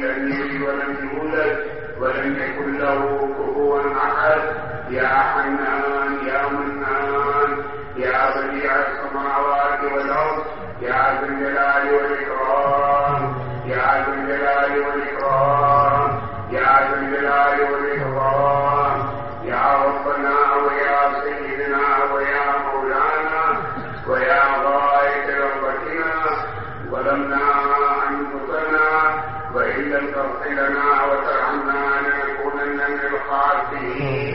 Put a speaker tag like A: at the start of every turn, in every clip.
A: لم يلد ولم يولد ولم يكن له كفوا احد. يا حنان يا منان. I'll be. Hmm.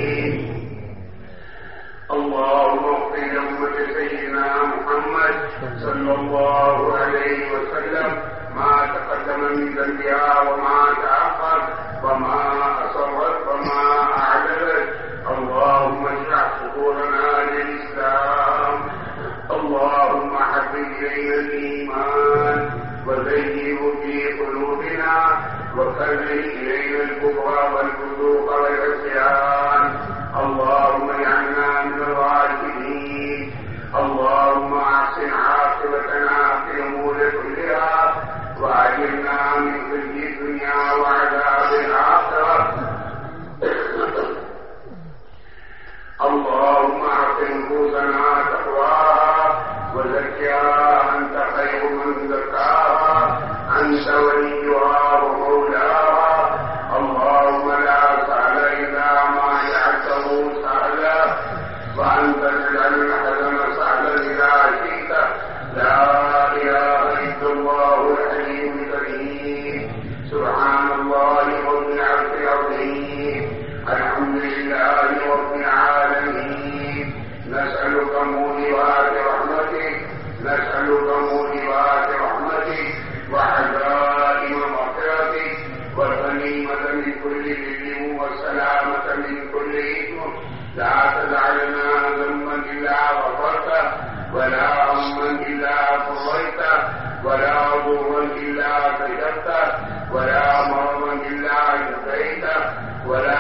A: ولا عضوا إلا أعطيته ولا مرضا إلا عزيته ولا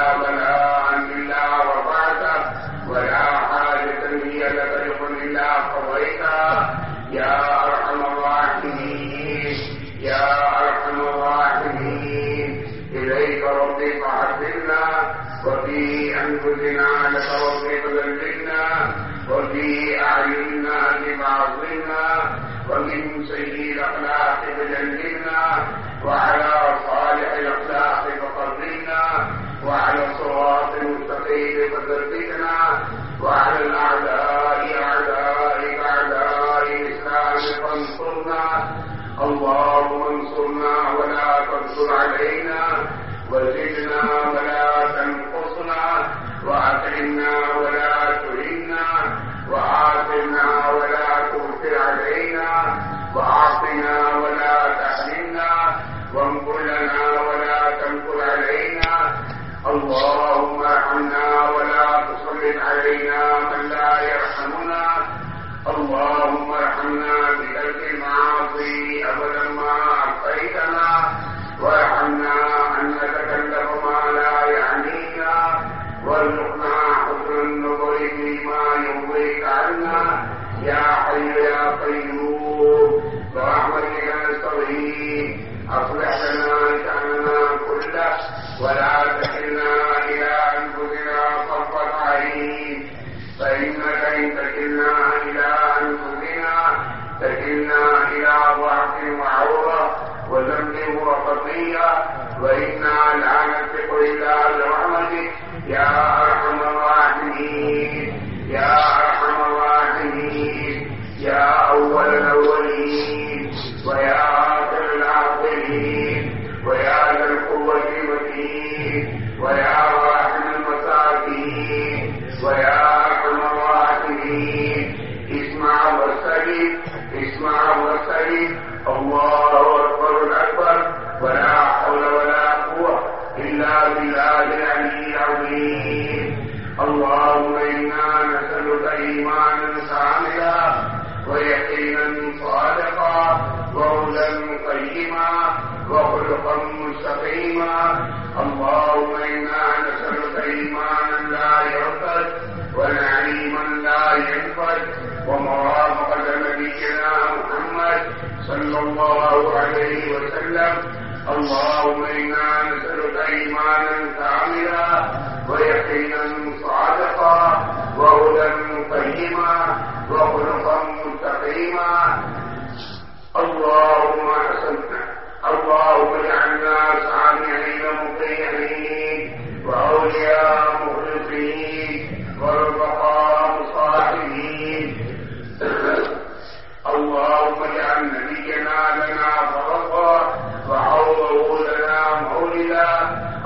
A: وعلى صالح الأخلاق فقربنا وعلى صراط المستقيم فثبتنا وعلى الأعداء اعداء أعداء الإسلام فانصرنا. اللهم انصرنا ولا تنصر علينا وزدنا ولا تنقصنا واطعمنا ولا تهنا وعافنا ولا تؤثر علينا وأعطنا وانقر لنا ولا تنقل علينا. الله ولا تكلنا إلى أنفسنا صرف العين فإنك إن تكلنا إلى أنفسنا؟ تكلنا إلى ضعف وعورة وذنب وخطية وإنا لا نثق إلا برحمتك يا أرحم الراحمين. يا أرحم الراحمين. يا أول الأولين. ويا Thank you. الفرج ومرام قدم نبينا محمد صلى الله عليه وسلم. اللهم إنا نسألك إيمانا كاملا ويقينا صادقا وهدى قيما وخلقا مستقيما. اللهم احسن اللهم اجعلنا سامعين مطيعين وأولياء لنا فرقا وحوضه لنا مولدا.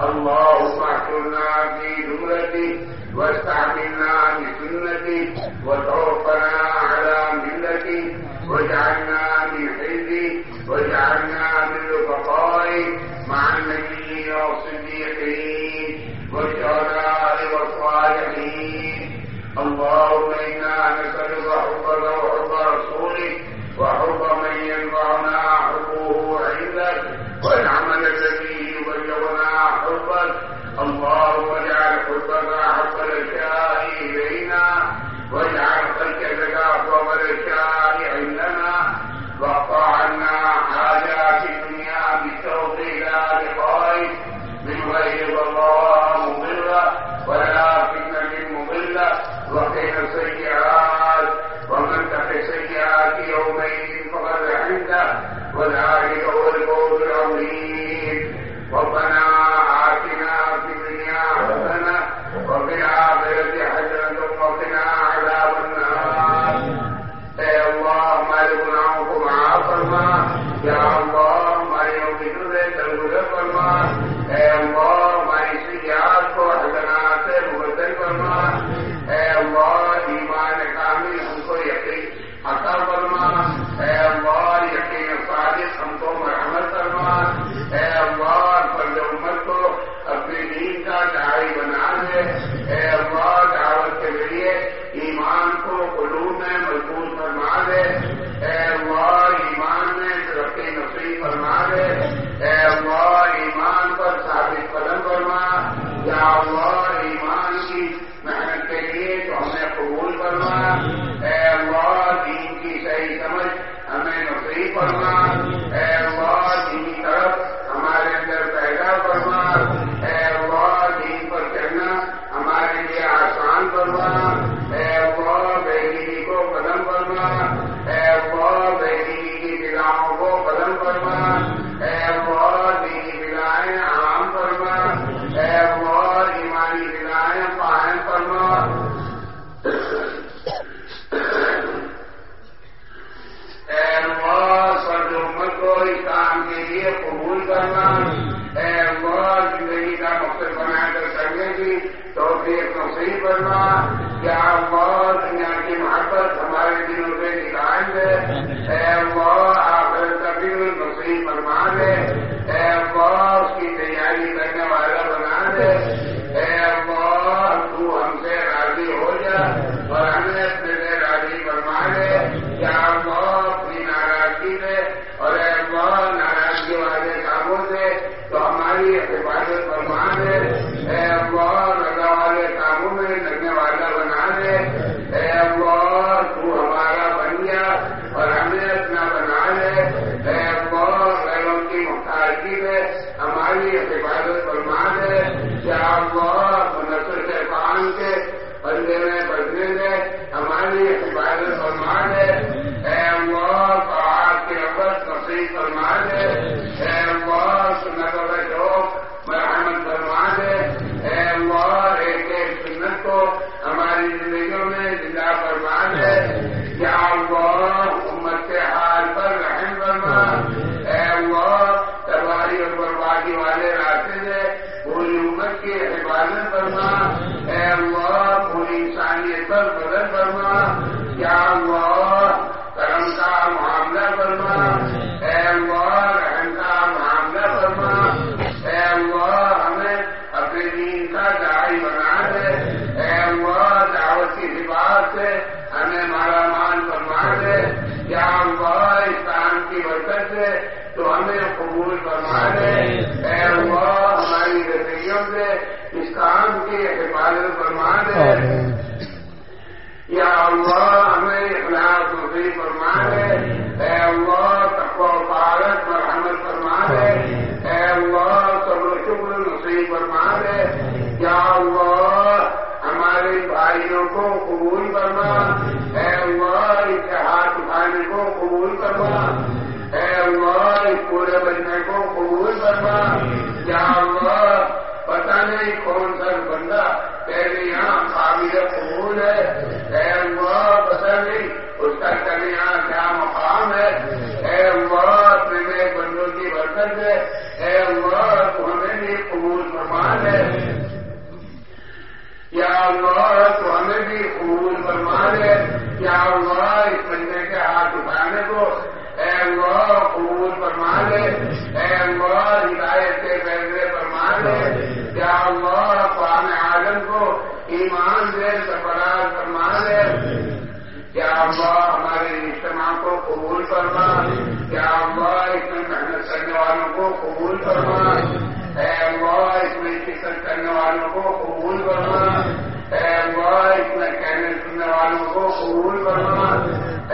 A: اللهم احشرنا في جملته واستعنا يتقيه وجعلنا حبك اللهم اجعل حبك حب الاشياء الينا واجعل خشيتك حب الاشياء عندنا واقطع and Señor, نصیب فرما دے اے اللہ، تقوی و طاعت، مرحمت فرما دے اے اللہ، صبر شکر نصیب فرما دے یا اللہ، ہمارے بھائیوں کو قبول کرنا اے اللہ اس کے ہاتھ اٹھانے کو قبول کرنا اے اللہ، اس پورے بننے کو قبول کرنا یا اللہ، پتہ نہیں کون سا بندہ یہاں قابل قبول ہے۔ اے اللہ پتہ نہیں اس کا تیرے یہاں کیا مقام ہے اے اللہ اپنے میرے بندوں کی برکت ہے اے اللہ تو ہمیں بھی قبول فرما ہے یا اللہ تو ہمیں بھی قبول فرما دے یا اللہ اس بندے کے ہاتھ اٹھانے کو اے اللہ قبول فرما دے اے اللہ ہدایت کے فیصلے فرما دے یا اللہ قوام عالم کو ایمان دے سربراہ فرما دے یا اللہ ہمارے اجتماع کو قبول فرما یا اللہ اس میں محنت کرنے والوں کو قبول فرما۔ اے اللہ، اس میں شکست کرنے والوں کو قبول کرنا اے اللہ، اس میں کہنے سننے والوں کو قبول کرنا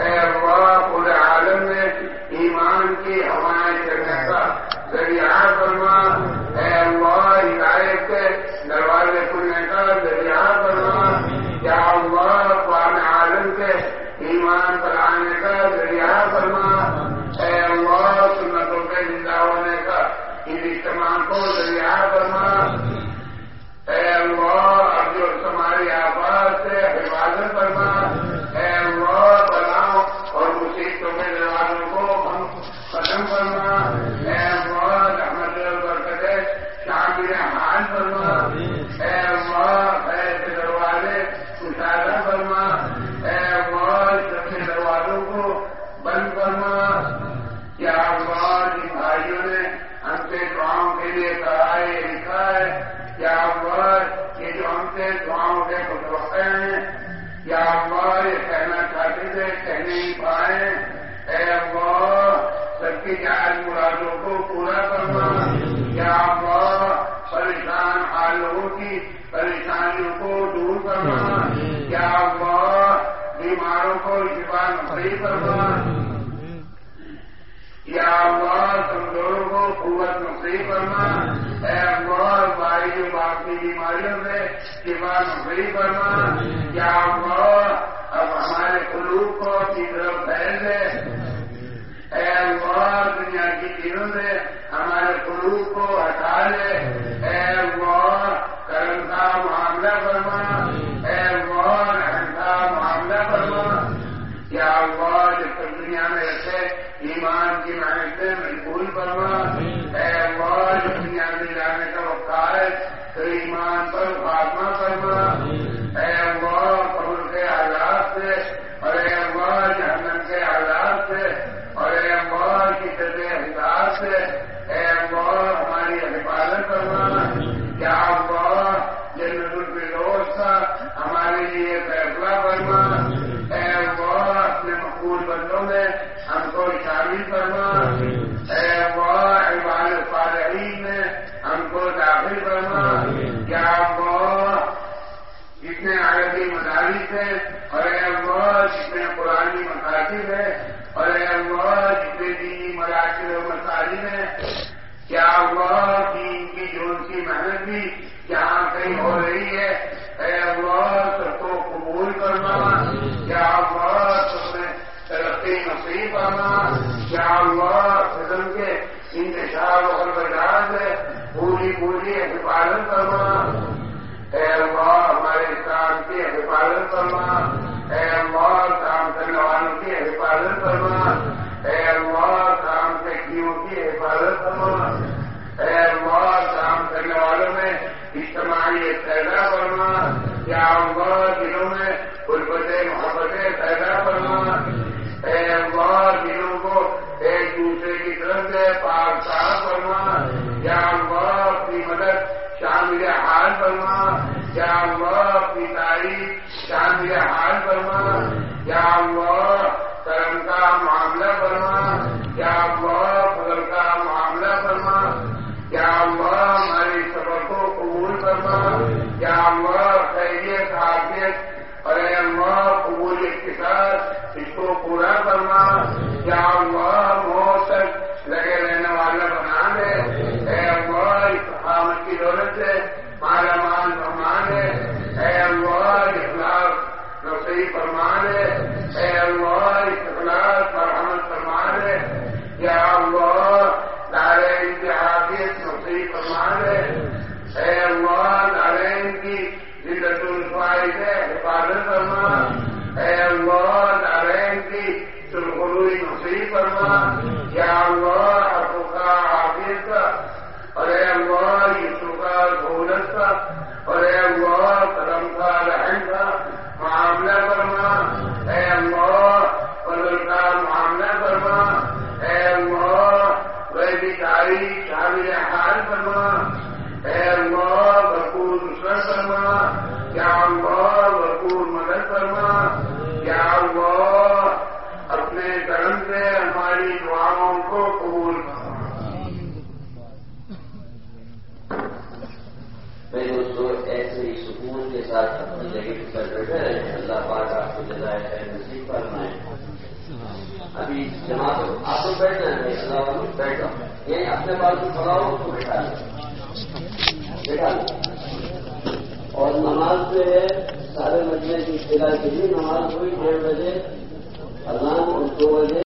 A: اے اللہ، پورے عالم میں ایمان کی ہوائیں چڑھنے کا ذریعہ کرنا اے اللہ، ہدایت کے دروازے کھلنے کا ذریعہ ان اجتماع کو تیار کرنا جو سے دعاؤں کے متوقع ہیں۔ یا اللہ، یہ کہنا چاہتے تھے کہہ نہیں پائے۔ اے اللہ سب کی جائز مرادوں کو پورا کرنا یا اللہ، پریشان حال لوگوں کی پریشانیوں کو دور کرنا یا اللہ، بیماروں کو شفا نفری کرنا یا اللہ کمزوروں کو قوت نصیب کرنا اے اللہ، بھائی جو باپ کی بیماریوں سے شفا نصیب کرنا یا اللہ، اب ہمارے قلوب کو اپنی طرف پھیل دے۔ اے اللہ، دنیا کی چیزوں سے ہمارے قلوب کو ہٹا لے اے اللہ کرم کا معاملہ کرنا اے اللہ رحم کا معاملہ کرنا یا اللہ جب تک دنیا میں رکھے ایمان کی محنت سے مجبور کرنا اے اللہ جب دنیا میں جانے کا وقت آئے تو ایمان پر فاطمہ فرما اے اللہ قبر کے آزاد سے، اور اے اللہ جہنم کے آزاد سے، اور اے اللہ کی طرح حساب سے اے اللہ ہماری حفاظت کرنا یا اللہ جنرل الفردوس کا ہمارے لیے فیصلہ کرنا اے اللہ اپنے مقبول بندوں میں ہم کو شامل کرنا اے اللہ عباد صالحین میں ہم کو داخل کرنا یا اللہ جتنے عربی مدارس ہیں اور اے اللہ جتنے پرانی مقاصد ہے اور اے اللہ جتنے دینی مراکز و مساجد ہیں کیا اللہ دین کی جو ان کی محنت بھی جہاں کہیں ہو رہی ہے اے اللہ سب کو قبول کرنا کیا اللہ سب میں ترقی نصیب کرنا کیا اللہ قدم کے انتشار و بجاج ہے پوری پوری حفاظت فرما۔ اے اللہ، ہمارے اسلام کی حفاظت فرما۔ اے اللہ کام کرنے والوں کی حفاظت فرما۔ اے اللہ کام سے کیوں کی حفاظت فرما۔ اے اللہ کام کرنے والوں میں اجتماعی پیدا فرما۔ کیا اللہ یا اللہ اپنی تاریخ شامل حال کرنا یا اللہ کرم کا معاملہ کرنا یا اللہ فضل کا معاملہ کرنا یا اللہ ہماری سبر کو قبول کرنا یا اللہ خیریت حافظ اور اللہ قبولیت کے ساتھ اس کو پورا کرنا یا اللہ موت تک لگے رہنے والا بنا دے، اے اللہ استقامت کی دولت سے مالا مال فرمان ہے اے اللہ اخلاق نصیب فرمان ہے اے اللہ اخلاق پر مرحمت فرمان ہے یا اللہ دار کی حافظ نصیب فرمان ہے اے اللہ دارین کی زندت الفائد ہے، حفاظت فرما اے اللہ دارین کی سرخروئی نصیب فرما یا اللہ حقوق کا حافظ کا اور اے اللہ یسو کا سہولت کا اور اے اللہ کرم کا رحم کا معاملہ فرما اے اللہ فضل کا معاملہ فرما اے اللہ ویدی تاریخ شامل حال فرما اے اللہ بھرپور نصرت فرما یا اللہ بھرپور مدد فرما یا اللہ اپنے کرم سے ہماری دعاؤں کو قبول فرما
B: میں دوستوں ایسے ہی سکون کے ساتھ اپنی جگہ پر بیٹھے رہے اللہ پاک آپ کو جزائے خیر نصیب فرمائے۔ ابھی جماعت آپ کو بیٹھنا ہے اللہ علیہ بیٹھا یعنی اپنے بال کو کھڑا ہو، تو بیٹھا لیں۔ بیٹھا لیں۔ اور نماز جو ہے، سارے مجلے کی ابتدا کے لیے نماز ہوئی ڈیڑھ بجے 我日。